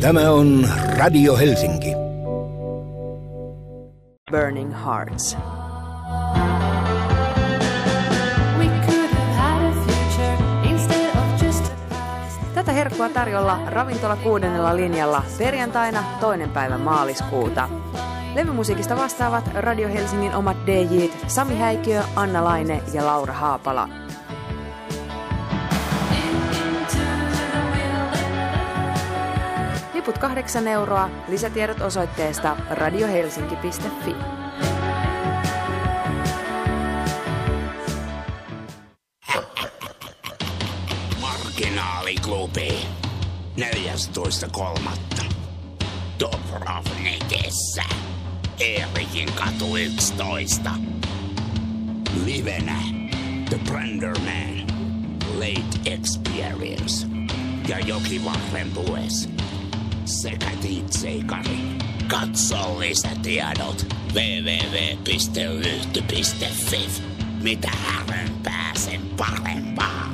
Tämä on Radio Helsinki. Burning Hearts. Tätä herkkua tarjolla ravintola kuudennella linjalla perjantaina toinen päivä maaliskuuta. Levymusiikista vastaavat Radio Helsingin omat DJt Sami Häikiö, Anna Laine ja Laura Haapala. Liput 8 euroa, lisätiedot osoitteesta radiohelsinki.fi. Marginaaliklubi. 14.3. Dubrovnikissa. Eerikin katu 11. Livenä. The Branderman. Late Experience. Ja Jokivarren Blues. Sekä DJ-kari. Katso lisätiedot www.yhty.fi. Mitä härempää sen parempaa.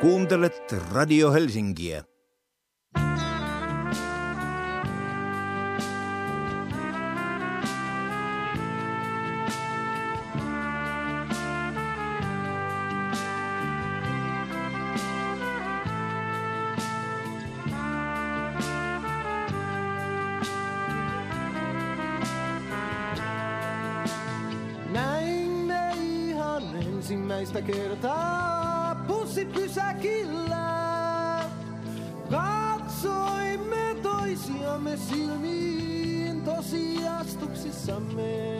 Kuuntelet Radio Helsinkiä. Bussipysäkillä. Katsoimme toisiamme silmiin tosiastuksissamme.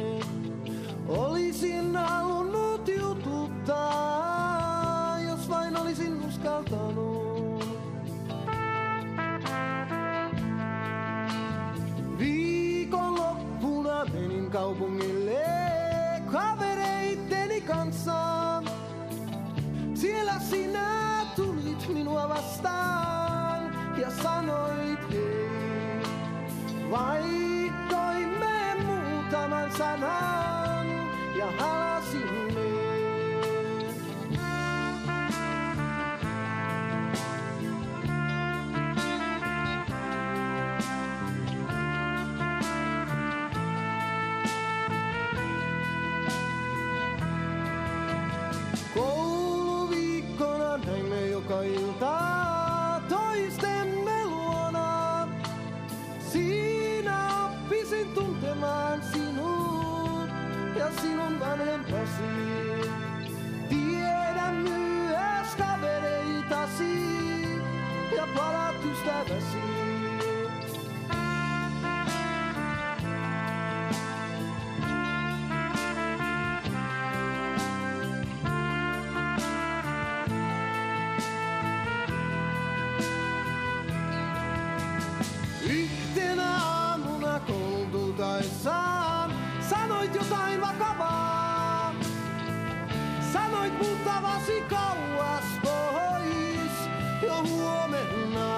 Muuttavasi kauas pois jo huomenna.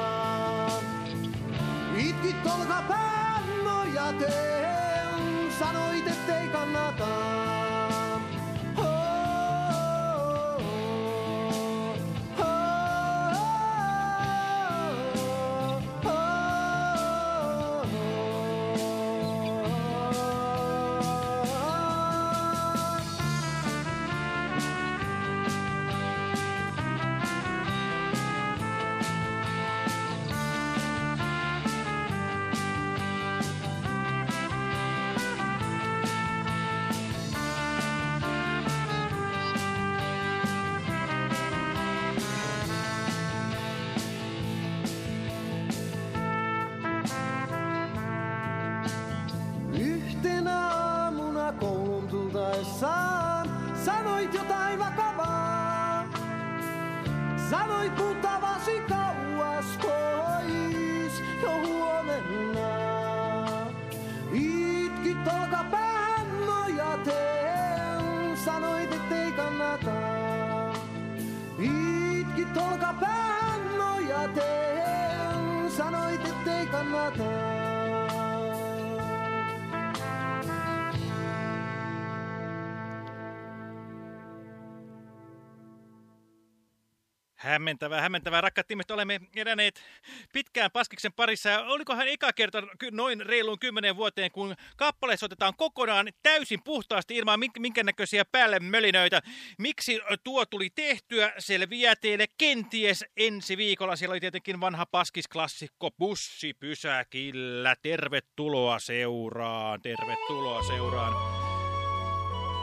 Itkit olkapään nojaten, sanoit ettei kannata. Hämmentävää, hämmentävää. Rakkaat ihmiset, olemme eläneet pitkään Paskiksen parissa. Olikohan eka kerta noin reiluun kymmenen vuoteen, kun kappaleessa otetaan kokonaan täysin puhtaasti ilman minkä näköisiä päälle mölinöitä. Miksi tuo tuli tehtyä, selviää teille kenties ensi viikolla. Siellä oli tietenkin vanha Paskisklassikko Bussi pysäkillä. Tervetuloa seuraan, tervetuloa seuraan.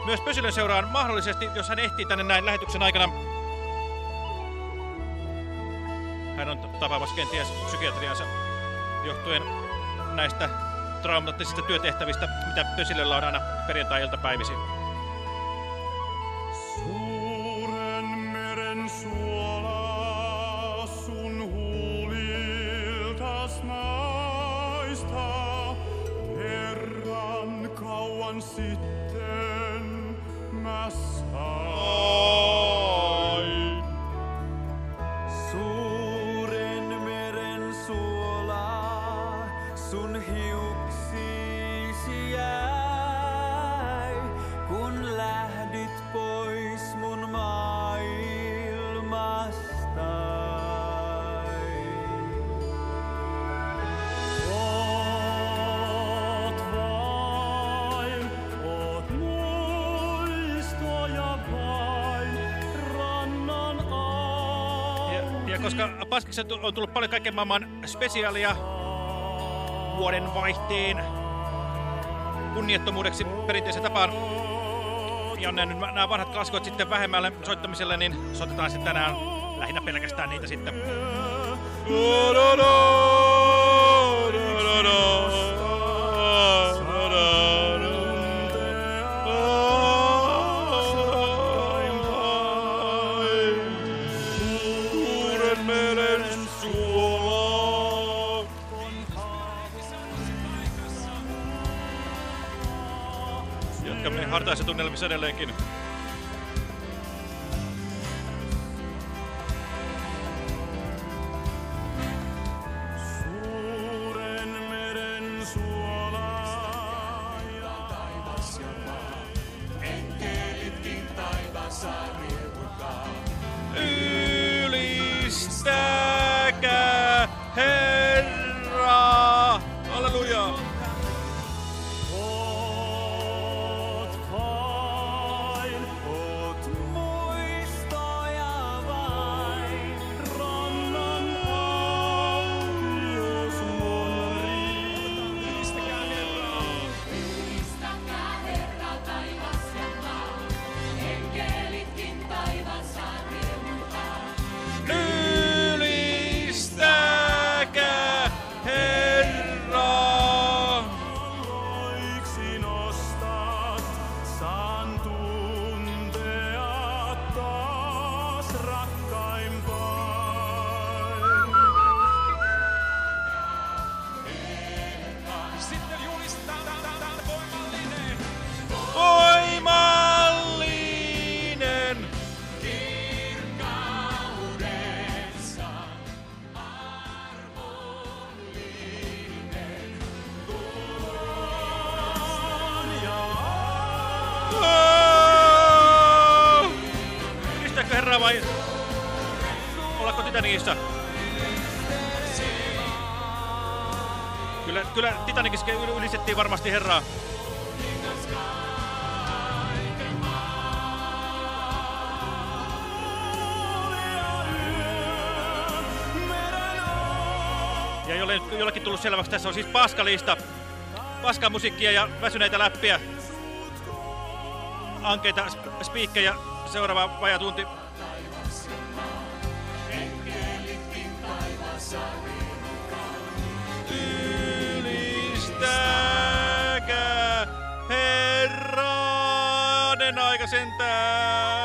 Myös Pösilön seuraan mahdollisesti, jos hän ehtii tänne näin lähetyksen aikana hän on tapaamassa kenties psykiatriansa johtuen näistä traumaattisista työtehtävistä, mitä Pösilöllä on aina perjantai-iltapäivisin. Suuren meren suola sun huuliltas naista, kerran kauan sitten koska Paskiksen on tullut paljon kaiken maailman spesiaalia vuoden vaihteen kunniattomuudeksi perinteisen tapaan, ja on jäänyt nämä vanhat klassikot sitten vähemmälle soittamiselle, niin soitetaan sitten tänään lähinnä pelkästään niitä sitten. Suuren tunnelmissa edelleenkin. Herraa. Ja jolle, jollekin tullut selväksi, tässä on siis paskalista. Paskamusiikkia ja väsyneitä läppiä. Ankeita sp- spiikkejä. Seuraava vaja tunti. Sentään.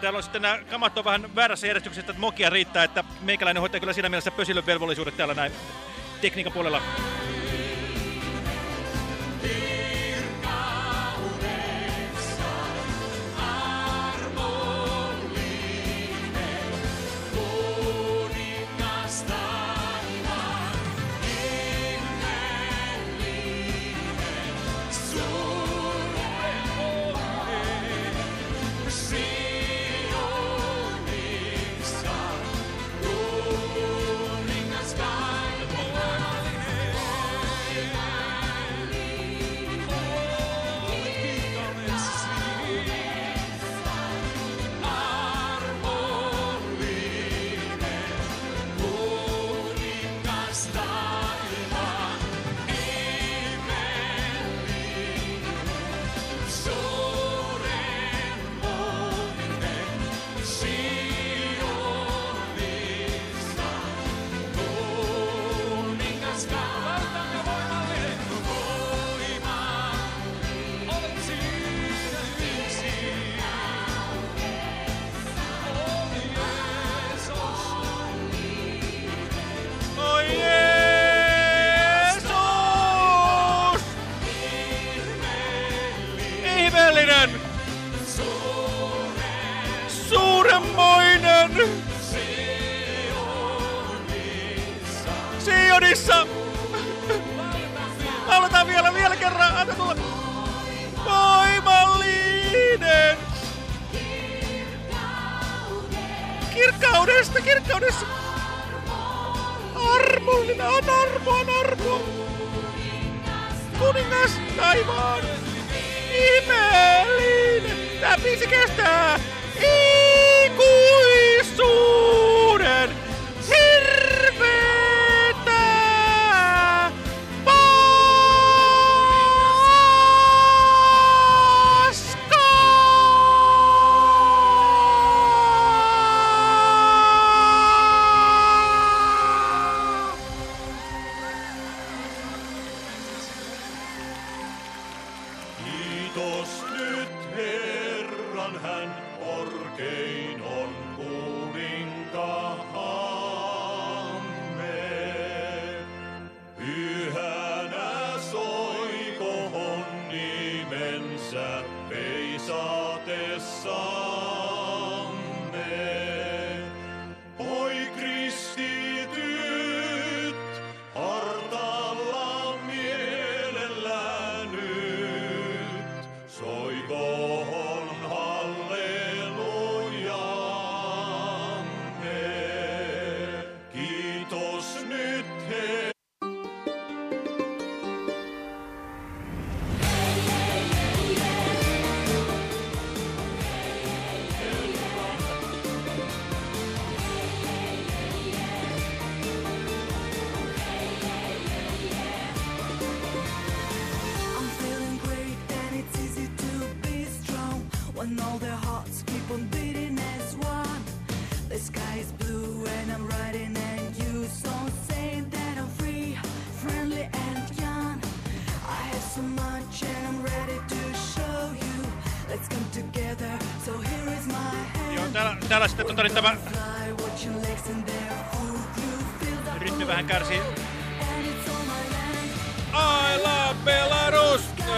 Täällä on sitten nämä kamat on vähän väärässä järjestyksessä, että mokia riittää, että meikäläinen hoitaa kyllä siinä mielessä pösilön velvollisuudet täällä näin tekniikan puolella.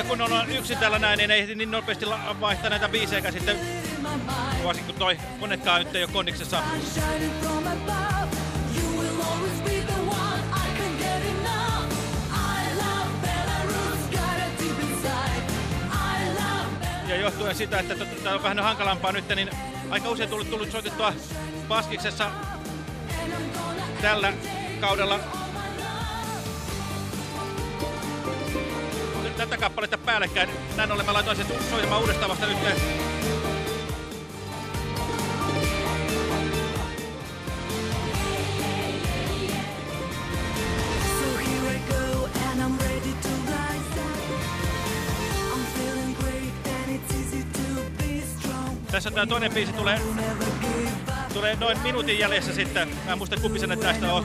kun on yksi täällä näin, niin ei niin nopeasti vaihtaa näitä biisejä sitten. Varsinkin kun toi konekaan nyt ei ole konniksessa. Ja johtuen sitä, että tämä on vähän hankalampaa nyt, niin aika usein tullut, tullut soitettua Paskiksessa tällä kaudella tätä kappaletta päällekkäin. Näin ollen mä laitoin sen soimaan uudestaan vasta nyt. Tässä tämä toinen biisi tulee, tulee noin minuutin jäljessä sitten. Mä en muista kumpi sen tästä on.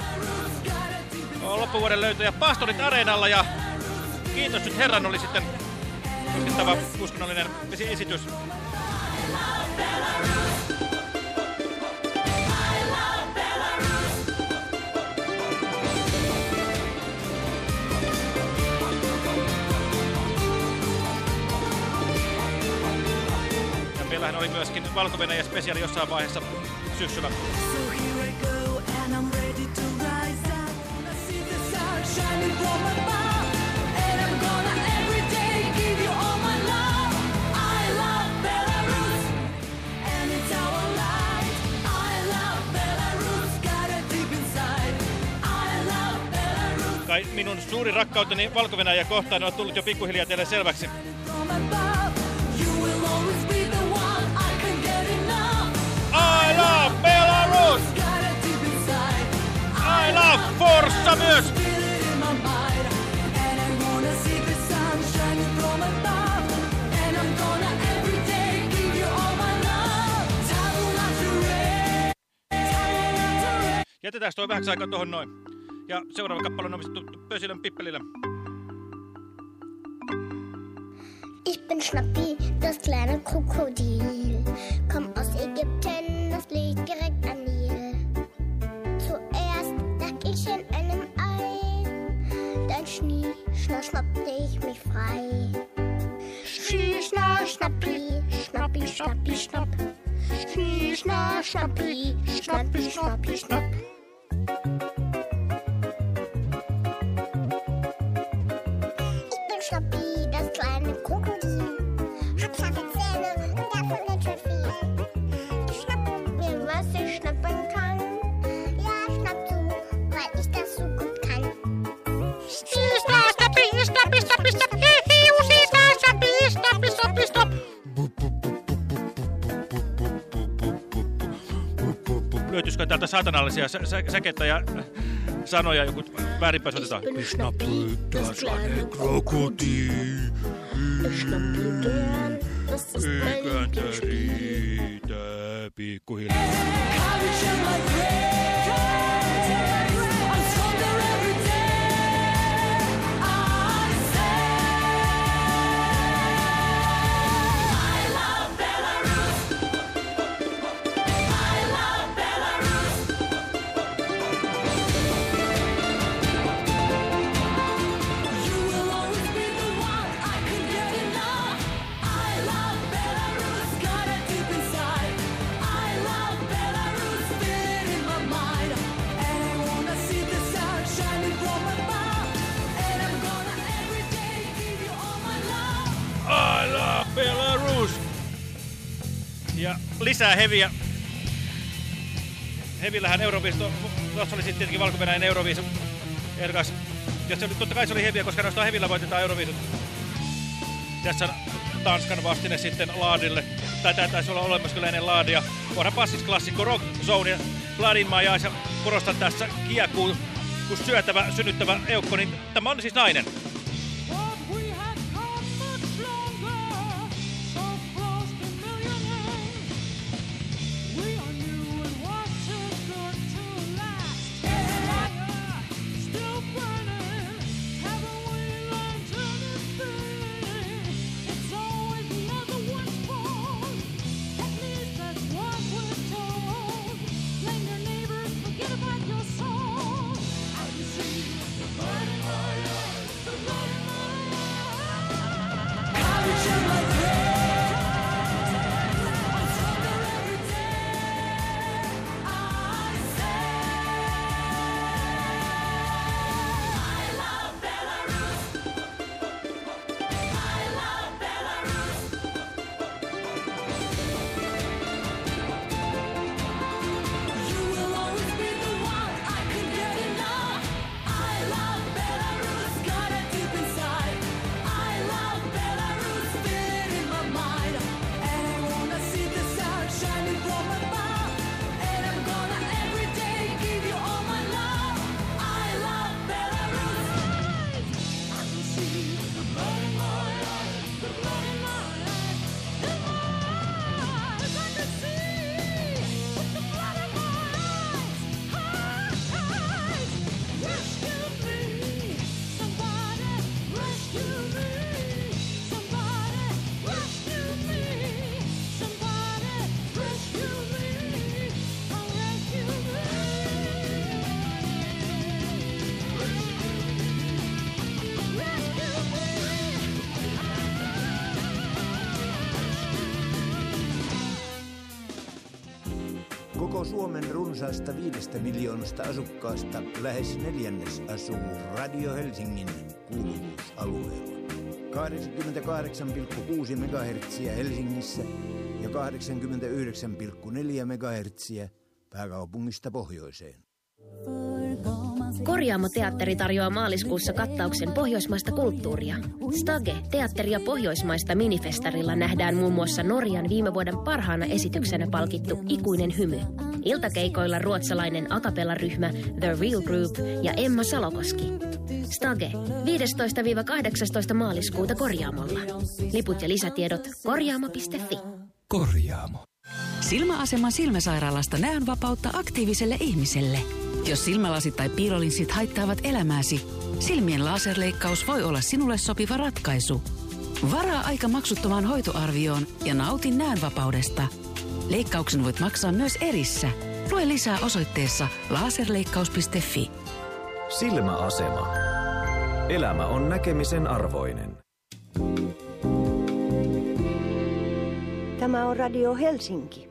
loppuvuoden löytöjä Pastorit Areenalla ja kiitos nyt herran oli sitten koskettava uskonnollinen esitys. Ja meillähän oli myöskin valko spesiaali jossain vaiheessa syksyllä. kai minun suuri rakkauteni valko kohtaan on tullut jo pikkuhiljaa teille selväksi. I love Belarus! I love Forssa myös! Jätetään toi vähäksi aikaa tuohon noin. Ja seuraava kappale on omistettu Pösilön Pippelillä. Ich bin Schnappi, das kleine Krokodil. Komm aus Ägypten, das liegt direkt am Nil. Zuerst lag ich in einem Ei, dann schnie, schna, schnappte ich mich frei. Schnie, schna, schnappi, schnappi, schnappi, schnapp. Schnie, schna, schnappi, schnappi, schnappi, schnapp. Löytyisikö täältä saatanallisia sä sä säkettä ja äh, sanoja joku väärinpäin soitetaan? Schnappe gern, das ist mein Lieblingsspiel. riitä pikkuhiljaa. Lisää heviä. Hevillähän Euroviisut, on- tuossa oli sitten tietenkin valko Euroviisu ehdokas. Ja se oli, totta kai se oli heviä, koska noista hevillä voitetaan Euroviisut. Tässä Tanskan vastine sitten Laadille. Tämä taisi olla olemassa kyllä ennen Laadia. Onhan Passis klassikko Rock Zone ja Vladin Majas. Ja korostan tässä kiekuu, kun syötävä, synnyttävä eukko, niin tämä on siis nainen. 105 miljoonasta asukkaasta lähes neljännes asuu Radio Helsingin kuuluvuusalueella. 88,6 MHz Helsingissä ja 89,4 MHz pääkaupungista pohjoiseen. Korjaamo teatteri tarjoaa maaliskuussa kattauksen pohjoismaista kulttuuria. Stage, teatteria pohjoismaista minifestarilla nähdään muun muassa Norjan viime vuoden parhaana esityksenä palkittu Ikuinen hymy. Iltakeikoilla ruotsalainen akapella-ryhmä The Real Group ja Emma Salokoski. Stage, 15-18 maaliskuuta Korjaamolla. Liput ja lisätiedot korjaamo.fi. Korjaamo. Silmäasema silmäsairaalasta näönvapautta aktiiviselle ihmiselle. Jos silmälasit tai piirolinssit haittaavat elämääsi, silmien laserleikkaus voi olla sinulle sopiva ratkaisu. Varaa aika maksuttomaan hoitoarvioon ja nautin näönvapaudesta. Leikkauksen voit maksaa myös erissä. Lue lisää osoitteessa laserleikkaus.fi. Silmäasema. Elämä on näkemisen arvoinen. Tämä on Radio Helsinki.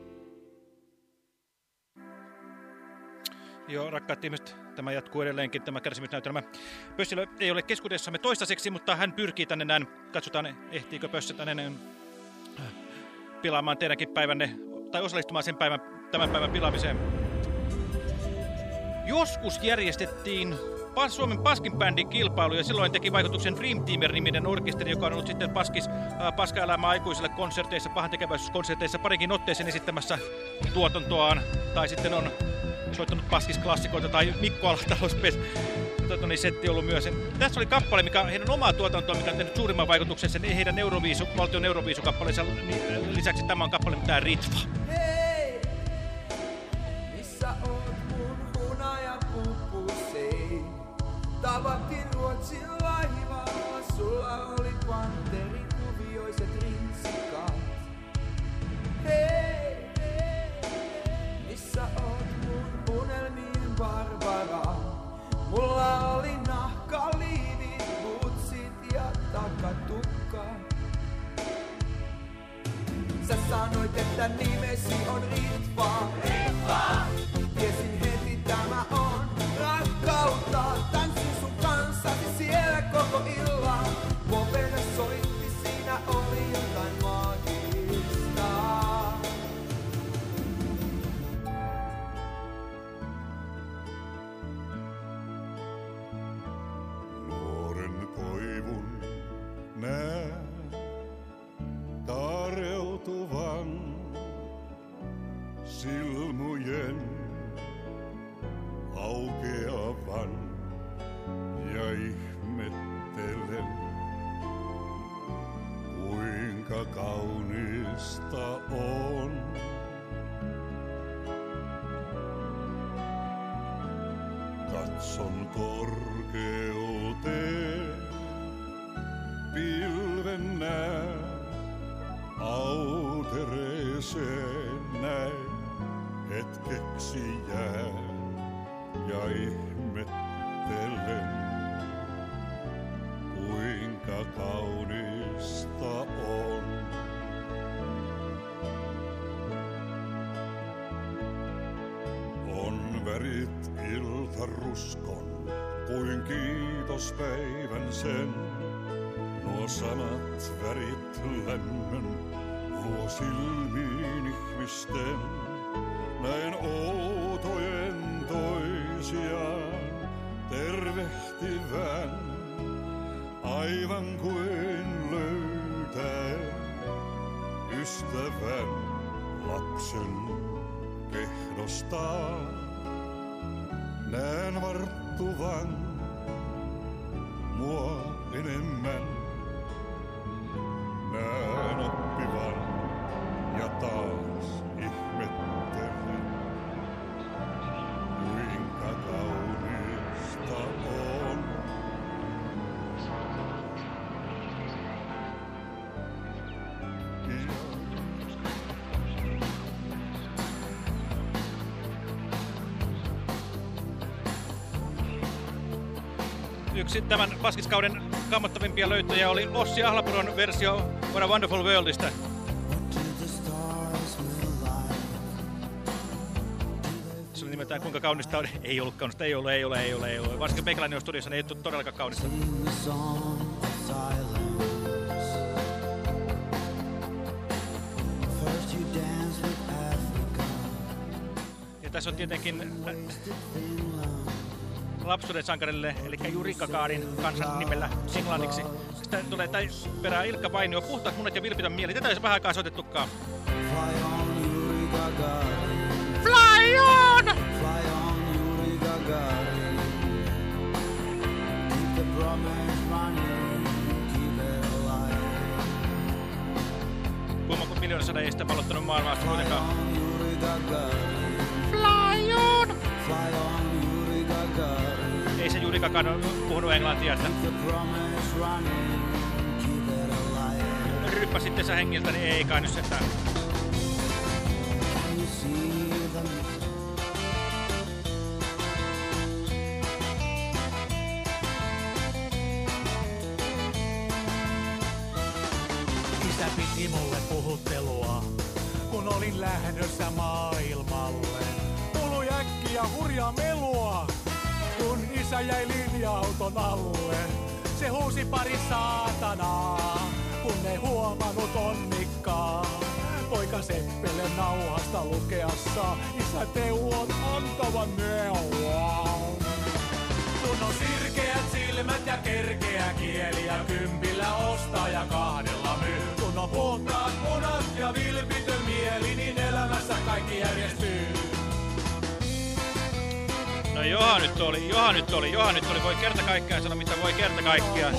Joo, rakkaat ihmiset, tämä jatkuu edelleenkin, tämä kärsimysnäytelmä. Pössilö ei ole keskuudessamme toistaiseksi, mutta hän pyrkii tänne näin. Katsotaan, ehtiikö Pössö tänne näin äh, pilaamaan teidänkin päivänne, tai osallistumaan sen päivän, tämän päivän pilaamiseen. Joskus järjestettiin Suomen Paskin bändin kilpailu ja silloin teki vaikutuksen Dream Teamer-niminen orkesteri, joka on ollut sitten Paskis, äh, Paska-elämä aikuisille konserteissa, pahantekeväisyyskonserteissa parinkin otteeseen esittämässä tuotantoaan. Tai sitten on soittanut Paskis-klassikoita tai Mikko Alatalous tuota, niin setti ollut myös. Tässä oli kappale, mikä heidän omaa tuotantoa, mikä on tehnyt suurimman vaikutuksen sen heidän Euroviisu, valtion Euroviisukappaleensa lisäksi tämä on kappale, mitä Ritva. Hei, missä oot mun hunajapuppusei? Tavattiin Ruotsin laivalla, sulla oli panterin kuvioiset rinssikat. Hei, missä oot mun unelmien Barbara? Mulla oli nahkaliivit, butsit ja takatukka. Sä sanoit, että nimesi on Ritva. Ritva! Iltaruskon, kuin kiitospäivän sen. Nuo samat värit lämmön luo silmiin ihmisten. Näin outojen toisiaan tervehtivän, aivan kuin löytäen ystävän lapsen kehdostaan. en to van Yksi tämän paskiskauden kammottavimpia löytöjä oli Ossi Ahlapuron versio What a Wonderful Worldista. Se oli nimeltään kuinka kaunista on. Ei ollut kaunista, ei ole, ei ole, ei ole, ei ole. Varsinkin meikäläinen on studiossa, niin ei ole todellakaan kaunista. Tässä on tietenkin ä, lapsuuden sankarille, eli Juri Gagarin kansan nimellä englanniksi. Sitten tulee tai perää Ilkka Vainio, puhtaat munat ja vilpitön mieli. Tätä ei ole vähän aikaa soitettukaan. Fly on! Kuinka kuin miljoona sadan ei sitä vallottanut maailmaa kuitenkaan. Fly on! poikakaan on puhunut englantia. Että... Ryppä sitten sä hengiltä, niin ei kai nyt setään. Isä No joha nyt oli, joha nyt oli, joha nyt oli. Voi kerta kaikkiaan sanoa, mitä voi kerta kaikkiaan.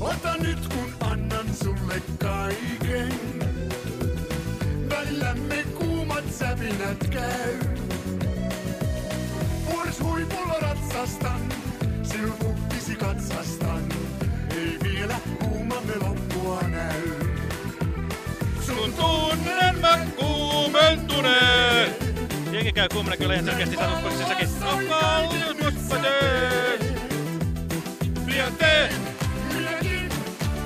Ota nyt kun annan sulle kaiken. Välillämme kuumat säpinät käy. Vuoris huipulla ratsastan, kuumentuneen. Jengi käy kuumena kyllä ihan selkeästi satuspakisessakin. On paljon mutta tee. Pian tee.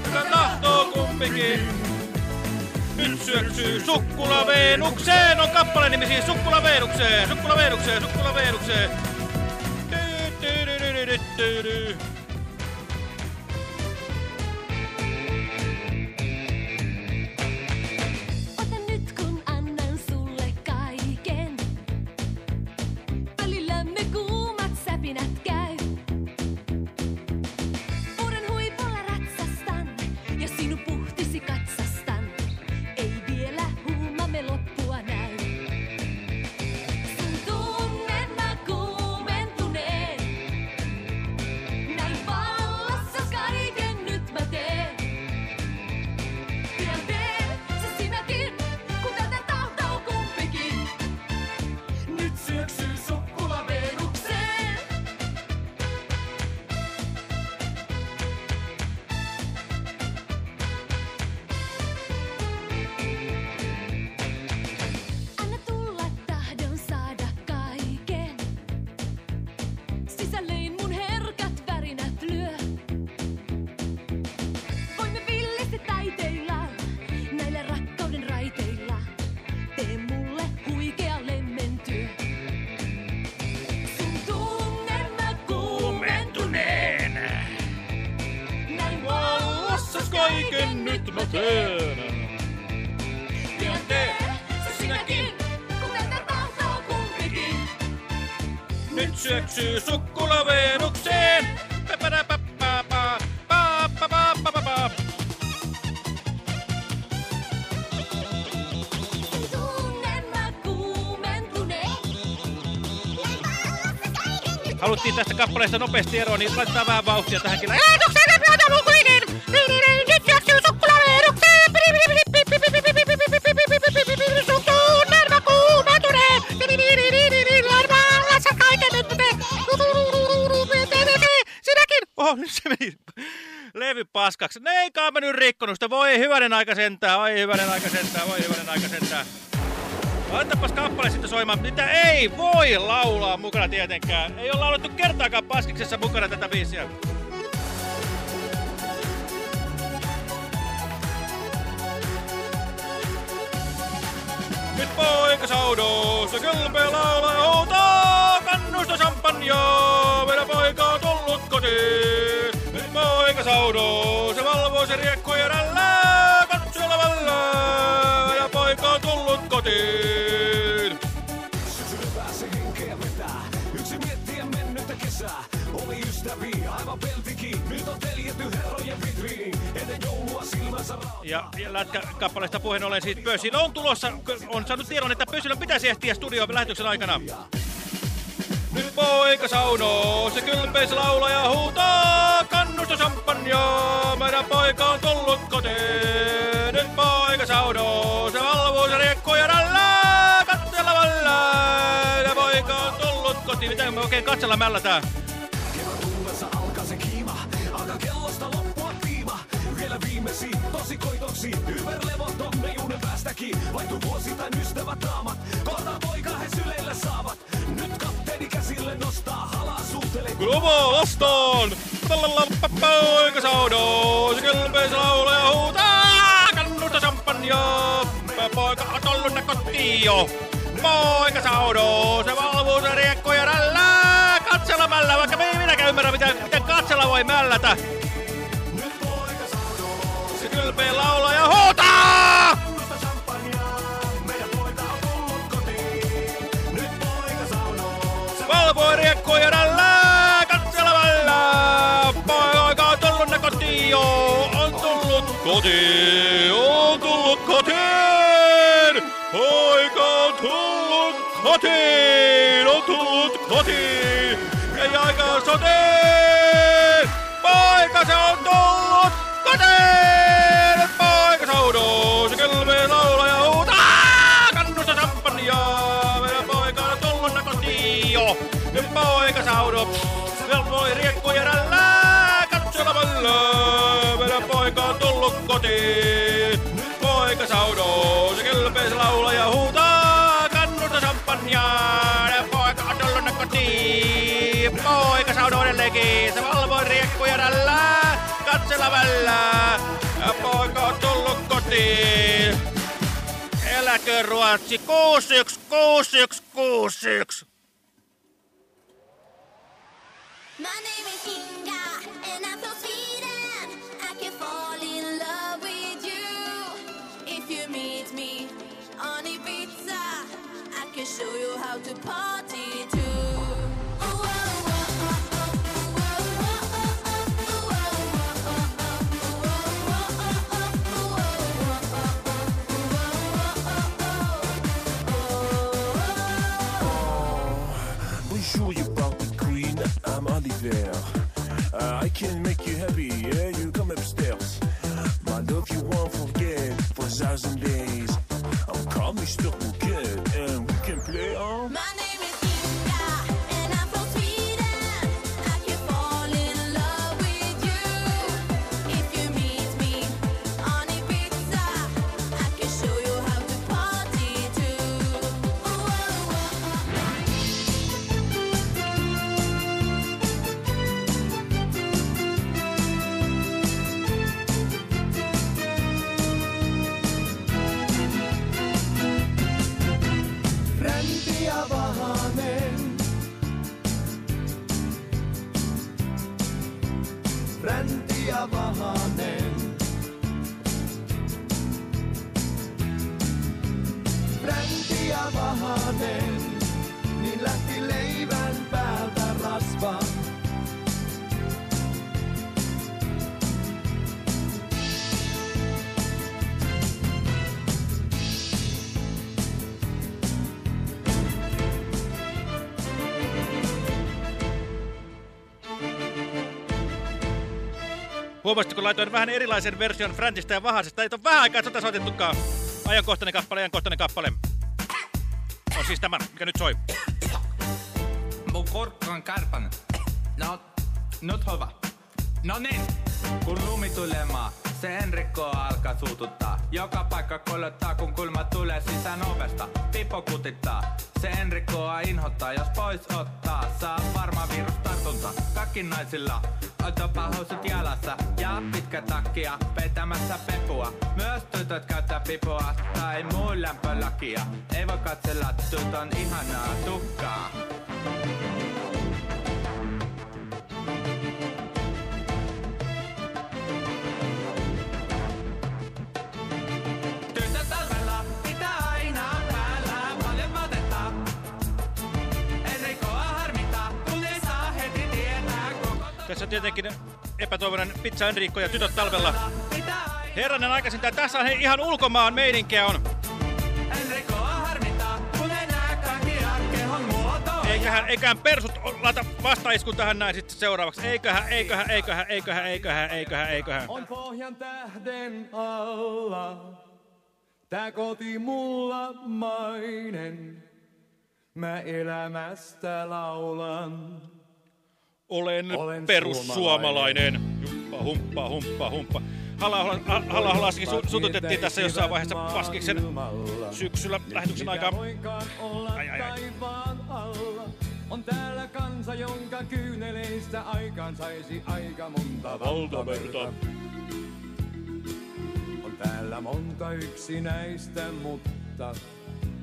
Mitä tahtoo kumpikin. Nyt syöksyy Sukkula Veenukseen. On kappaleen nimi siis Sukkula Veenukseen. Sukkula Veenukseen, Sukkula Veenukseen. Ty, ty, dy, dy, dy, dy, dy, Nyt syöksyy Sukkula Veenukseen. Päpäräpäppäpä, päpäpäpäpäpä. Tunnen mä kuumentuneen. Haluttiin tästä kappaleesta nopeasti eroon, niin laitetaan vähän vauhtia tähänkin. Ajatuksen sitä. Voi hyvänen aika sentää, voi hyvänen aika sentää, voi hyvänen aika sentää. Laitapas kappale sitten soimaan. Mitä ei voi laulaa mukana tietenkään. Ei ole laulettu kertaakaan paskiksessa mukana tätä biisiä. Nyt poika saudoo, se kylpeä laulaa huutaa kannusta champanjaa. Meidän poika on tullut kotiin. Nyt poika saudoo, se valvoo se riekkoja rällää. Katsoa lavalla ja poika on tullut kotiin. Syksyllä pääsi henkeä vetää. Yksi miettiä mennyttä kesää. Oli ystäviä, aivan peltikin. Nyt on teljetty herrojen ra- Ja, ja lätkäkappaleesta puheen ollen siis Pösillä on tulossa, on saanut tiedon, että Pösillä pitäisi ehtiä studioon lähetyksen aikana. Nyt poika saunoo, se kylpeis laulaa ja huutaa, kannus kannusta champagnea. Meidän poika on tullut kotiin. Nyt poika saudoo. Se valvoo se riekkoja rallaa. Katselemalla. Ja poika on tullut kotiin. Mitä me oikein katsella tää? Kevät tullessa alkaa se kiima, alkaa kellosta loppua tiima. Vielä viimesi tosi koitoksi, yberlevot on meijunen päästäkin. Vaihtu vuosittain ystävät naamat, kohta poika he syleille saavat. Nyt kapteeni käsille nostaa, halaa suutelee. Globo vastaan! Poika saudoo, se kelpeis laulaa ja huutaa! Kannusta champagnea! Poika on tullut kotiin jo! Poika saudoo, se valvoo se riekkoja rällää! Katsella mällä, vaikka me ei minäkään ymmärrä, miten, miten katsella voi mällätä! Se kylpeä laulaa ja huutaa! Valvoi riekkoja rällää! Kotiin! On tullut kotiin! Poika on tullut kotiin! On tullut kotiin! Ei aikaa sotiin! Poika se on tullut kotiin! Poika saudoo! Se kelvee laulaa ja huutaa! Kannusta champagnea! Meidän poika on tullut ne kotiin jo! Nyt poika saudoo! Velvoi riekkoja rällää! Meidän poika kotiin! Poika saudoo! Se kelpee se laulaa ja huutaa! Kannusta champagnea! Ja poika on tullut kotiin! Poika saudoo edelleenkin! Se valvoi riekkoja rällää! Katselemalla! Ja poika on tullut kotiin! Eläkö Ruotsi 61, 61, show you how to party too. Bonjour, you Queen. I'm Oliver. Uh, I can make you happy. Yeah, you come upstairs. My love, you won't forget for a thousand days. I'm called. Oh. My Huomasitko, kun laitoin vähän erilaisen version Frantista ja Vahasesta? Ei ole vähän aikaa tätä soitettukaan. Ajankohtainen kappale, ajankohtainen kappale. On siis tämä, mikä nyt soi. Mun korkka on kärpänen. No, nyt hyvä. No niin, kun lumi tulee maa, se Enrikkoa alkaa suututtaa. Joka paikka kolottaa, kun kulma tulee sisään ovesta. Pipo kutittaa, se Enrikkoa inhottaa, jos pois ottaa. Saa varma virustartunta, kaikki naisilla. Otapa housut jalassa ja pitkä takkia, petämässä pepua. Myös tytöt käyttää pipua tai muun lämpölakia. Ei voi katsella tytön ihanaa tukkaa. Tässä tietenkin epätoivoinen pizza Enrico ja tytöt talvella. Herranen aikaisin, tässä on he, ihan ulkomaan meininkiä on. Eiköhän, eiköhän persut laita vastaiskun tähän näin sitten seuraavaksi. Eiköhän, eiköhän, eiköhän, eiköhän, eiköhän, eiköhän, eiköhän. On pohjan tähden alla, tää koti mulla mainen. Mä elämästä laulan. Olen, Olen perussuomalainen. Jumppa, humppa, humppa, humppa. Halla-Halaskin su sututettiin tässä jossain vaiheessa Paskiksen syksyllä lähetyksen aikaa. Ai, ai, ai. On täällä kansa, jonka kyyneleistä aikaan saisi aika monta valtamerta. On täällä monta yksinäistä, mutta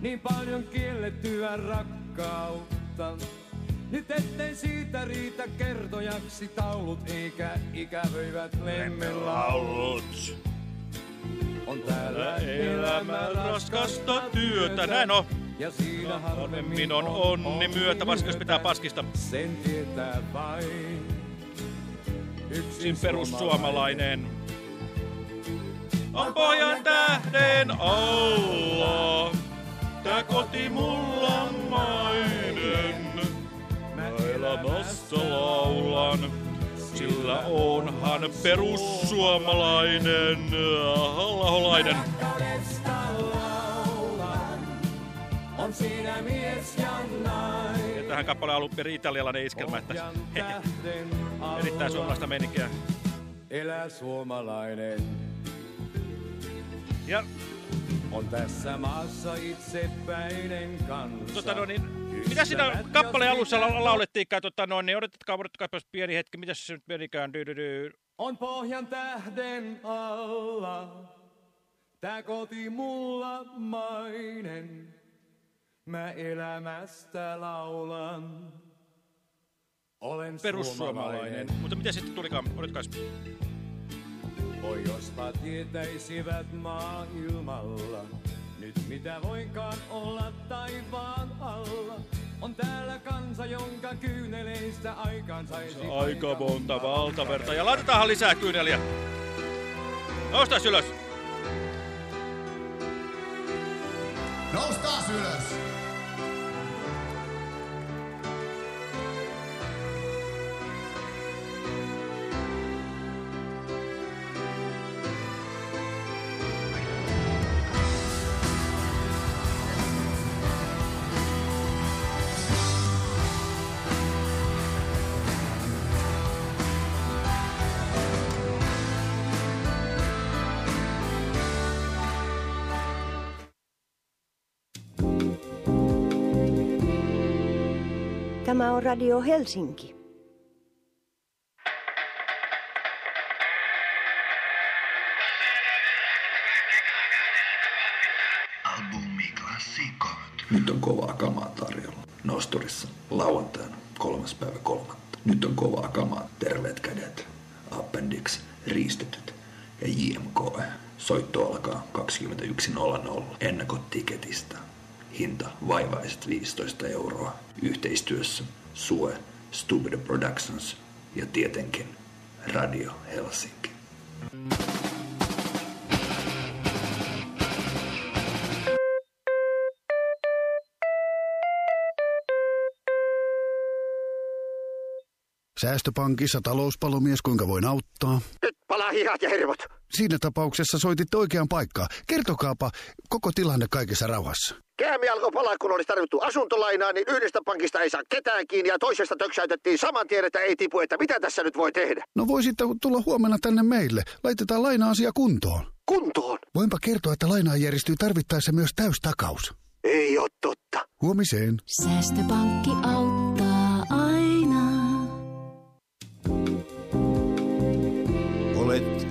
niin paljon kiellettyä rakkautta. Nyt ettei siitä riitä kertojaksi taulut eikä ikävöivät lemmelaulut. On täällä Elämä raskasta työtä, näin on. Ja siinä Harvemmin on onni myötä, varsinkin jos pitää paskista. Sen tietää vain Yksin perussuomalainen. On pohjan tähden alla, tää koti mulla. Mä elämässä laulan, sillä onhan perussuomalainen hallaholainen. On siinä mies ja nainen. Ja tähän kappaleen alun perin italialainen iskelmä, että erittäin suomalaista meininkiä. Elää suomalainen. Ja On tässä maassa itsepäinen kansa. Tota no niin, mitä siinä kappaleen alussa la laulettiinkaan? Tota no niin, odotetkaa, odotetkaa pieni hetki. Mitä se nyt menikään? Dy, dy, dy. On pohjan tähden alla, tää koti mulla mainen. Mä elämästä laulan. Olen Perussuomalainen. Mutta mitä sitten tulikaan? Odotkaa. Voi jospa tietäisivät maailmalla, nyt mitä voinkaan olla taivaan alla. On täällä kansa, jonka kyyneleistä aikaan saisi Aika monta valtaverta. Ja laitetaanhan lisää kyyneliä. Nousta ylös. Noustaan ylös! Tämä on Radio Helsinki. Albumiklassikot. Nyt on kovaa kamaa tarjolla. Nosturissa lauantaina kolmas päivä kolmatta. Nyt on kovaa kamaa. Terveet kädet. Appendix, riistetyt ja JMK. Soitto alkaa 21.00 ennakkotiketistä. Hinta vaivaiset 15 euroa. Yhteistyössä Sue, Stupid Productions ja tietenkin Radio Helsinki. Säästöpankissa talouspalomies, kuinka voin auttaa? Nyt palaa hihat ja hermot. Siinä tapauksessa soititte oikeaan paikkaan. Kertokaapa koko tilanne kaikessa rauhassa. Käämi alkoi palaa, kun olisi tarvittu asuntolainaa, niin yhdestä pankista ei saa ketään kiinni ja toisesta töksäytettiin saman tien, että ei tipu, että mitä tässä nyt voi tehdä. No voisitte tulla huomenna tänne meille. Laitetaan laina-asia kuntoon. Kuntoon? Voinpa kertoa, että lainaan järjestyy tarvittaessa myös täystakaus. Ei ole totta. Huomiseen. Säästöpankki auttaa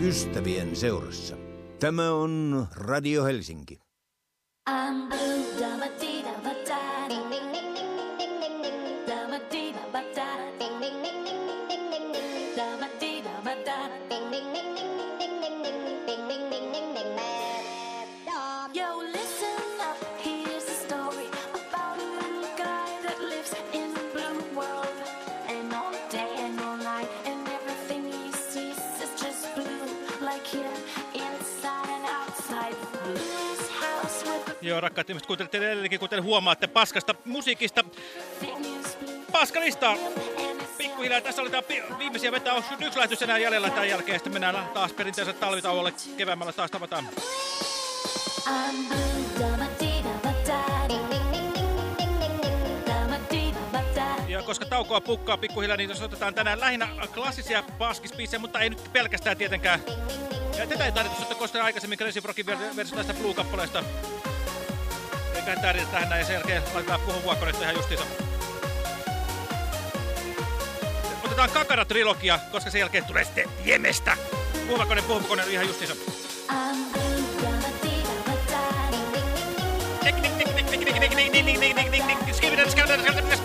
ystävien seurassa. Tämä on Radio Helsinki. I'm blue, da ba dee da ba da. Ding ding ding ding rakkaat ihmiset, kuuntelitte edelleenkin, kuten huomaatte, paskasta musiikista. paskalista. Pikkuhiljaa tässä oli pi viimeisiä vetää. On yksi lähetys enää jäljellä tämän jälkeen. Sitten mennään taas perinteiselle talvitauolle. Keväämällä taas tavataan. Ja koska taukoa pukkaa pikkuhiljaa, niin otetaan tänään lähinnä klassisia paskispiisejä, mutta ei nyt pelkästään tietenkään. Ja tätä ei tarvitse ottaa koskaan aikaisemmin Crazy Frogin versio tästä Blue-kappaleesta. Tää riitä tähän näin ja sen jälkeen laitetaan puhuvuokkonet tähän justiinsa. Otetaan Kakara-trilogia, koska sen jälkeen tulee sitten Jemestä. Puhuvakkone, puhuvakkone ihan justiinsa. Scatman!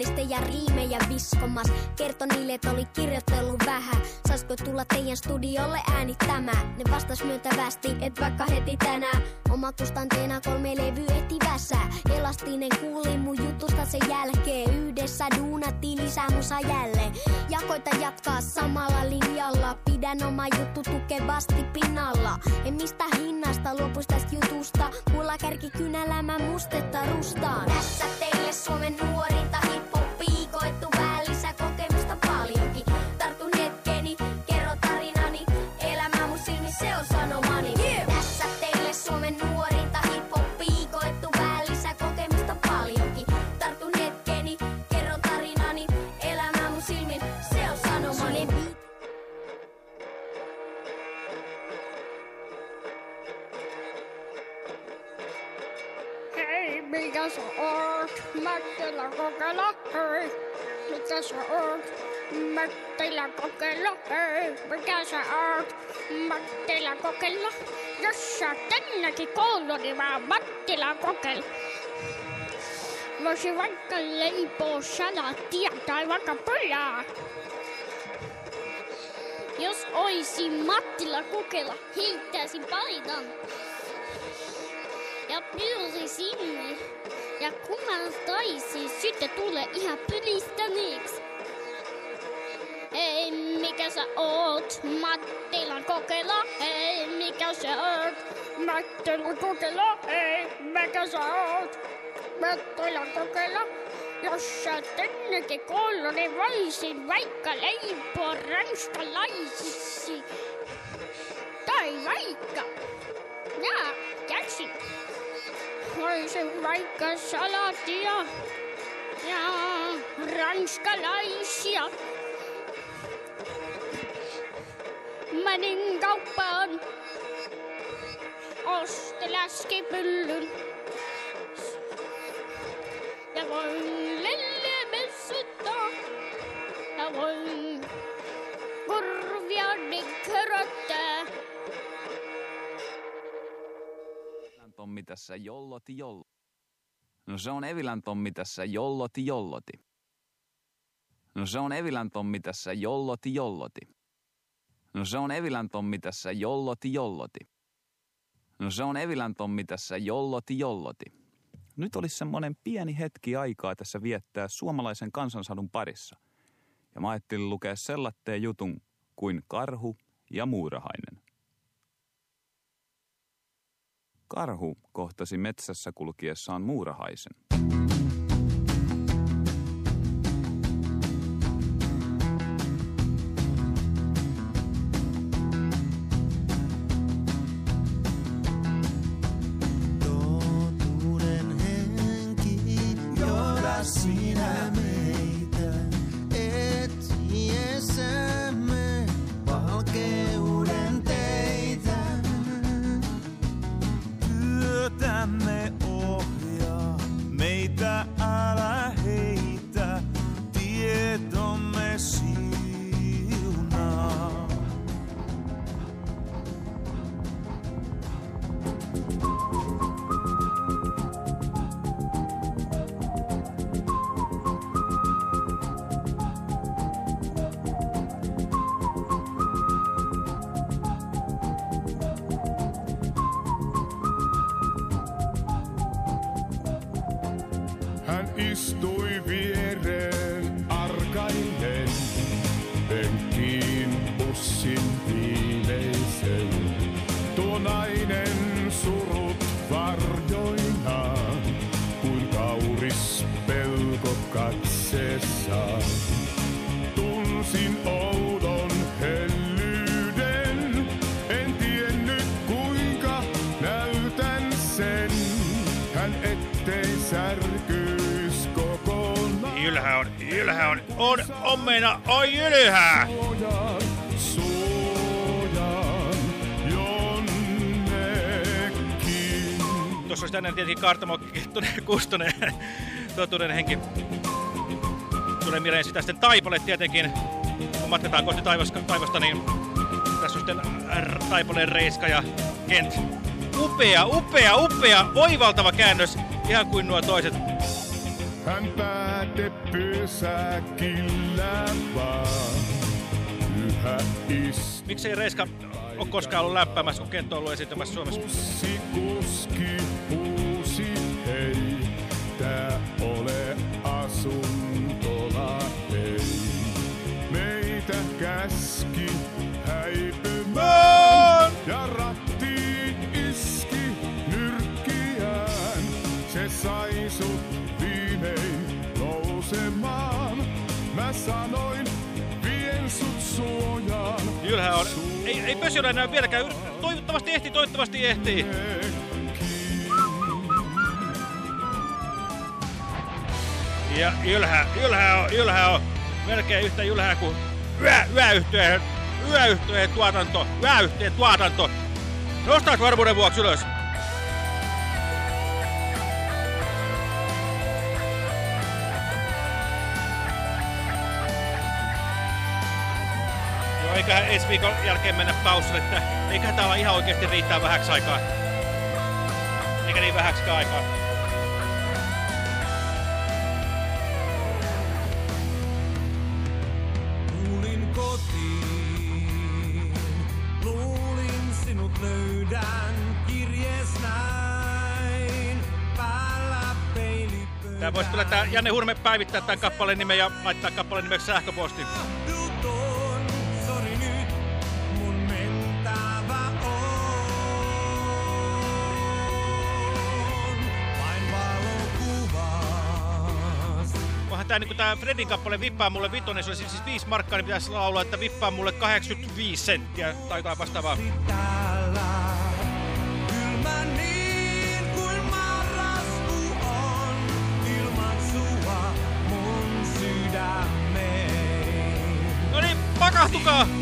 Näki räpärtistä ja riimejä viskomas. Kertoi niille, että oli kirjoitellut vähän. Saisko tulla teidän studiolle äänittämään? Ne vastas myöntävästi, et vaikka heti tänään. Oma kustanteena kolme levy etivässä. Elastinen kuuli mun jutusta sen jälkeen. Yhdessä duunattiin lisää musa jälleen. Jakoita jatkaa samalla linjalla. Pidän oma juttu tukevasti pinnalla. En mistä hinnasta luopuis tästä jutusta. Mulla kärki kynällä mä mustetta rustaan. Tässä teille Suomen nuorinta oot? Mättilä kokeilla, hei. Mikä sä oot? Mättilä kokeilla, hei. Mikä sä oot? Mättilä kokeilla. Jos sä tännekin koulu, niin mä Mattila kokeilla. Voisin vaikka leipoa salaattia tai vaikka pojaa. Jos oisin Mattila kokeilla, heittäisin paidan ja pyysi sinne. Ja kun mä taisin, sitten tulee ihan pylistäneeksi. Hei, mikä sä oot? Mattilan kokeilla. Hei, mikä sä oot? Mattilan kokeilla. Hei, mikä sä oot? Mattilan kokeilla. Jos sä tännekin koulu, niin voisin vaikka leipoa ranskalaisiksi. Tai vaikka, jaa, käsin. Voisin vaikka salatia ja ranskalaisia. Menin kauppaan, ostin läskipyllyn. Ja voin tässä jolloti jollo. No se on Evilän Tommi tässä jolloti jolloti. No se on Evilän Tommi tässä jolloti jolloti. No se on Evilän Tommi tässä jolloti jolloti. No se on Evilän Tommi tässä jolloti jolloti. Nyt olisi semmoinen pieni hetki aikaa tässä viettää suomalaisen kansansadun parissa. Ja mä ajattelin lukea sellatteen jutun kuin karhu ja muurahainen. Karhu kohtasi metsässä kulkiessaan muurahaisen. Omena, oi ylhää! Suojaan, suojaan jonnekin. Tuossa olisi tänään tietenkin Kaartamo, Kustonen, totuuden henki. Tulee mieleen sitä sitten Taipale tietenkin. Kun matkataan kohti taivasta, taivasta niin tässä on sitten Taipaleen Reiska ja Kent. Upea, upea, upea, oivaltava käännös, ihan kuin nuo toiset. Hän pääte pysäkillä vaan. Yhä istuu. Miksei Reiska ole koskaan ollut läppäämässä, kun Kent on ollut esiintymässä Suomessa? Kuski, kuski, huusi, hei, tää ole asuntola, ei. Meitä käski häipymään ja rattiin sanoin, vien sut suojaan. Ylhää on. Ei, ei Pössilä näy vieläkään. Toivottavasti ehtii, toivottavasti ehtii. Ja ylhää, ylhää on, ylhää on. Melkein yhtä ylhää kuin yö, yöyhtyeen, yöyhtyeen tuotanto, yöyhtyeen tuotanto. Nostaas varmuuden vuoksi ylös. Eiköhän ensi viikon jälkeen mennä paussille, että eiköhän täällä ihan oikeasti riittää vähäksi aikaa. Eikä niin vähäksi aikaa. Tulin kotiin, luulin sinut löydän kirjees näin. Päällä peili Tää voisi kyllä tää Janne Hurme päivittää tämän kappaleen nimen ja laittaa kappaleen nimeksi sähköposti. Tää niinku tää Fredin kappale Vippaa mulle vitonen, se siis 5 markkaa, niin pitäisi laulaa, että Vippaa mulle 85 senttiä tai jotain vastaavaa. Niin. No niin, pakahtukaa!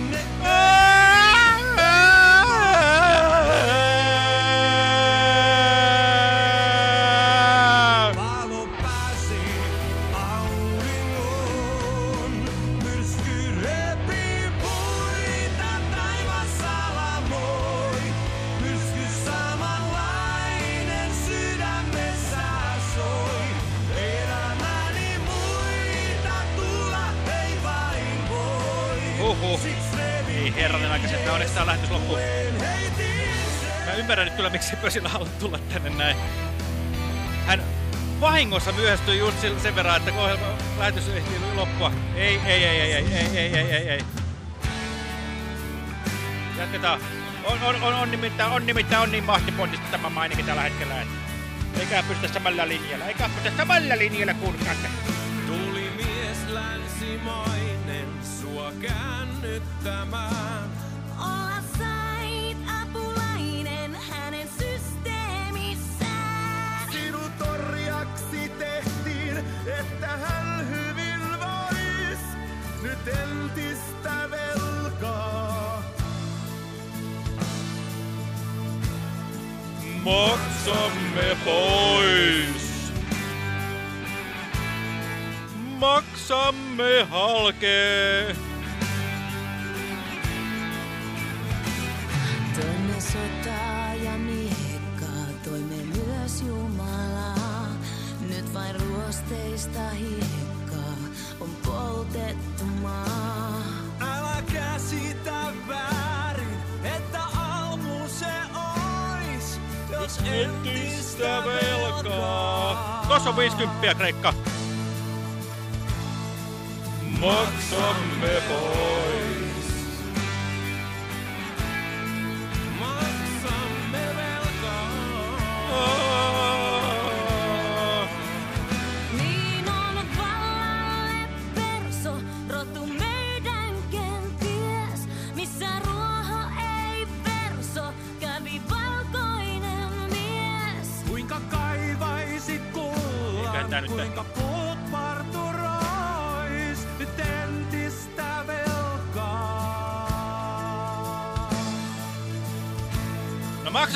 Miksi Pösillä haluaa tulla tänne näin. Hän vahingossa myöhästyi just sen verran, että kun ohjelma lähetys ehtii loppua. Ei, ei, ei, ei, ei, ei, ei, ei, ei, ei. Jatketaan. On, on, on, on nimittäin, on nimittäin, on niin mahtipontista tämä mainikin tällä hetkellä. että Eikä pystytä samalla linjalla, eikä pystytä samalla linjalla kurkaan. Tuli mies länsimainen sua käännyttämään. Maksamme pois. Maksamme halkee. Toimme sotaa ja miekkaa, toimme myös Jumalaa. Nyt vain ruosteista hiekkaa on poltettu sitä velkaa. Tuossa on 50 Kreikka. Maksamme pois.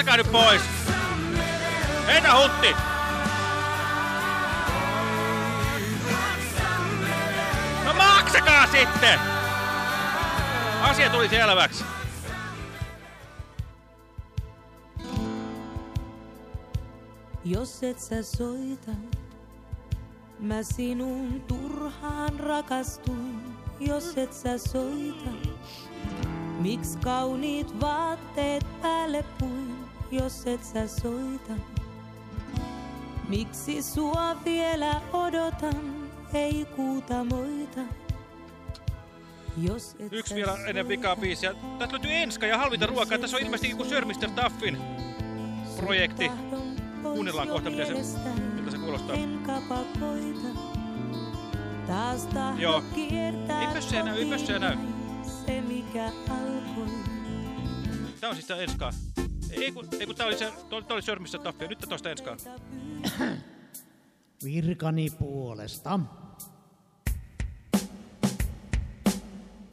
Maksakaa nyt pois! Heitä hutti! No maksakaa sitten! Asia tuli selväksi. Jos et sä soita, mä sinun turhaan rakastuin. Jos et sä soita, miksi kauniit vaatteet päälle puin? Jos et sä soita, miksi sua vielä odotan? Ei kuuta moita. Jos et Yksi vielä ennen vikaa biisiä. Tästä löytyy Enska ja halvinta ruokaa. Tässä on ilmeisesti joku Sir Mr. Duffin projekti. Kuunnellaan kohta, miten se, miltä se kuulostaa. En kapakoita. Taas Joo. kiertää Ei pössöjä näy, ei pössöjä näy. se mikä alkoi. Tää on siis tää Enskaa. Ei kun, ei kun tää oli se, toi, toi oli Mr. Duffin. Nyt tosta Enskaa. Virkani puolesta.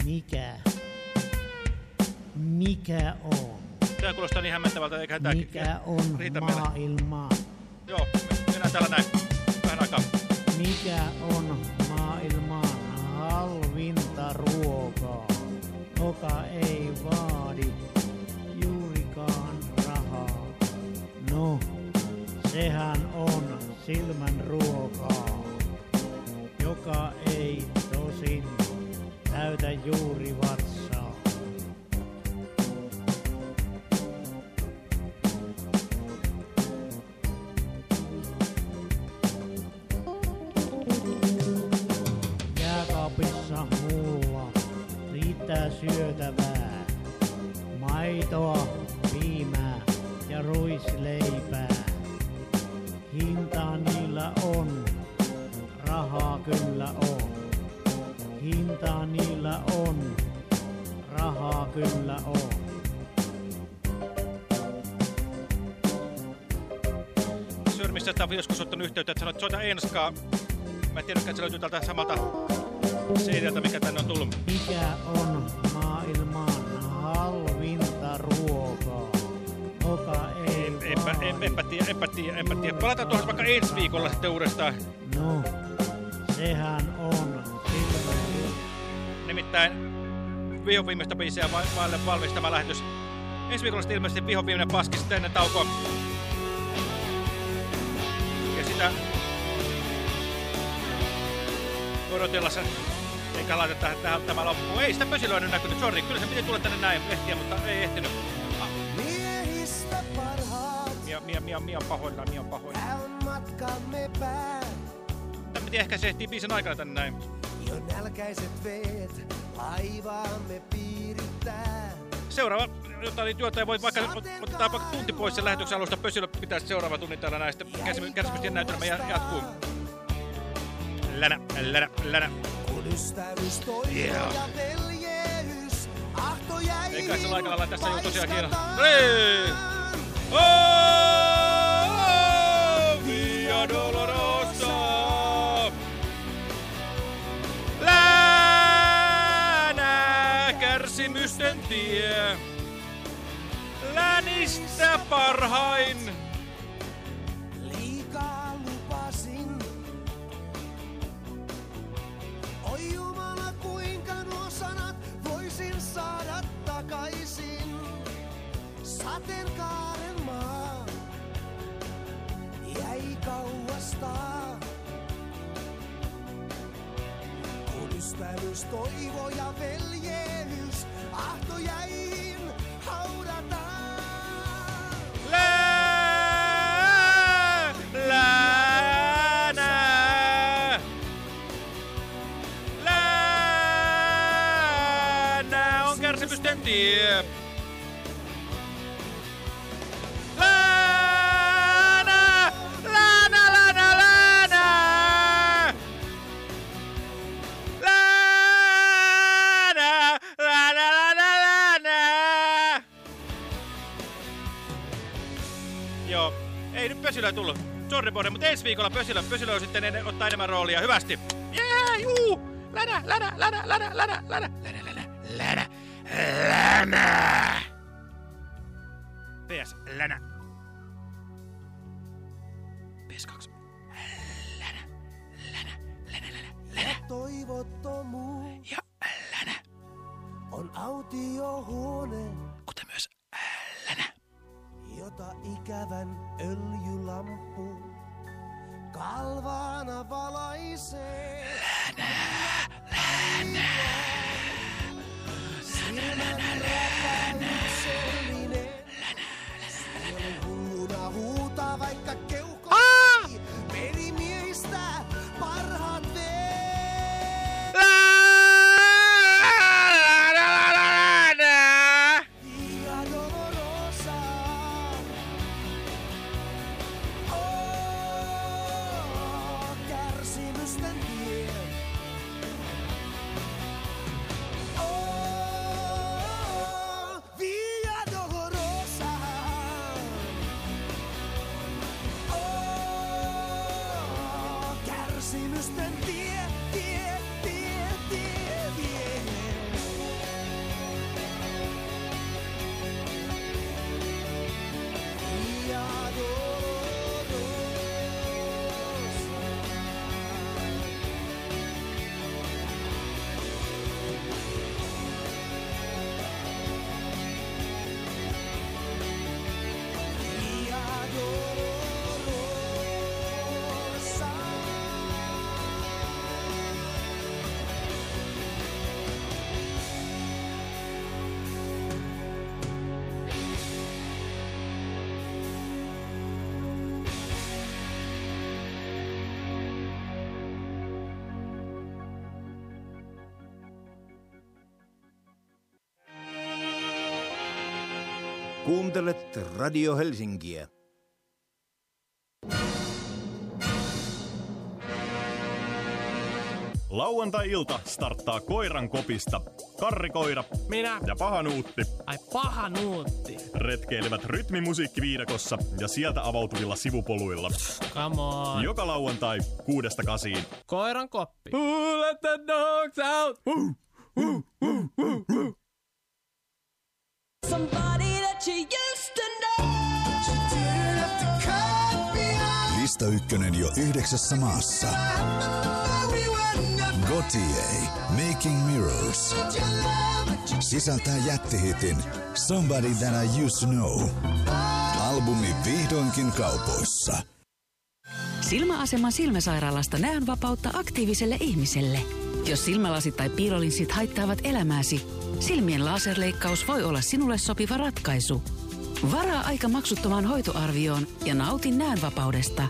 Mikä? Mikä on? Tää kuulostaa niin hämmentävältä, eiköhän tääkin Mikä on riitä meille. maailma? Joo, mennään täällä näin. Vähän aikaa. Mikä on maailman halvinta ruokaa, joka ei vaadi juurikaan? No, sehän on silmän ruokaa, joka ei tosin täytä juuri vatsaa. Jääkaapissa mulla riittää syötävää. Maitoa, piimää ja ruisleipää. Hintaa niillä on, rahaa kyllä on. Hintaa niillä on, rahaa kyllä on. Mr. Duff joskus ottanut yhteyttä, että sanoi, että soita Enskaa. Mä en tiedäkään, että se löytyy tältä samalta mikä tänne on tullut. Mikä on maailman halvinta ruokaa, joka ei Enpä, en, enpä tiedä, enpä tiedä, enpä tiedä. Palataan tuohon vaikka ensi viikolla sitten uudestaan. No, sehän on Nimittäin vihon viimeistä biisiä va vaille valmistama lähetys. Ensi viikolla sitten ilmeisesti vihon viimeinen paski sitten ennen taukoa. Ja sitä odotella sen. Eikä laita tähän, tämä loppuun. Ei sitä pösilöä nyt näkynyt, sori. Kyllä se piti tulla tänne näin ehtiä, mutta ei ehtinyt. Mia, Mia, Mia, Mia on pahoillaan, Mia on pahoillaan. tää on matkamme pää. Tämä piti ehkä se ehtii biisin aikana tänne näin. Jo nälkäiset veet laivaamme piirittää. Seuraava, jota oli työtä, voi vaikka ottaa vaikka tunti pois sen lähetyksen alusta. Pösilö pitäisi seuraava tunnin täällä näistä. Kärsimystien näytelmä ja- jatkuu. Länä, länä, länä. Kun ystävyys, toivo Yeah. ja veljeys, ahto jäi Eikä se aika lailla tässä jo tosiaan kiinno. Hei! Oh, kärsimysten tie. Länistä parhain. Liikaa lupasin. Oi Jumala, kuinka nuo sanat voisin saada takaisin. Sateenkaaren jäi kauasta. Kun ystävyys, toivo ja veljeys ahto jäihin Bode, mutta ensi viikolla Pösilö, Pösilö sitten en, ottaa enemmän roolia. Hyvästi. Jää, juu! Länä, länä, länä, länä, länä, länä, länä, länä, länä, länä. Kuuntelet Radio Helsinkiä. Lauantai-ilta starttaa koiran kopista. Karri Koira Minä. ja Paha Nuutti Ai paha nuutti. retkeilevät rytmimusiikkiviidakossa ja sieltä avautuvilla sivupoluilla. Come on. Joka lauantai kuudesta kasiin. Koiran koppi. Who let the dogs out? Somebody Lista ykkönen jo yhdeksässä maassa. Gautier, Making Mirrors. Sisältää jättihitin Somebody That I Used to Know. Albumi vihdoinkin kaupoissa. Silmäasema silmäsairaalasta näön vapautta aktiiviselle ihmiselle. Jos silmälasit tai piirolinssit haittaavat elämääsi, silmien laserleikkaus voi olla sinulle sopiva ratkaisu. Varaa aika maksuttomaan hoitoarvioon ja nautin näönvapaudesta.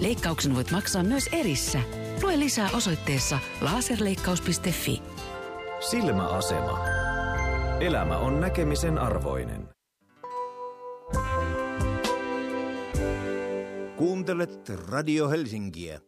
Leikkauksen voit maksaa myös erissä. Lue lisää osoitteessa laserleikkaus.fi. Silmäasema. Elämä on näkemisen arvoinen. Kuuntelet Radio Helsinkiä.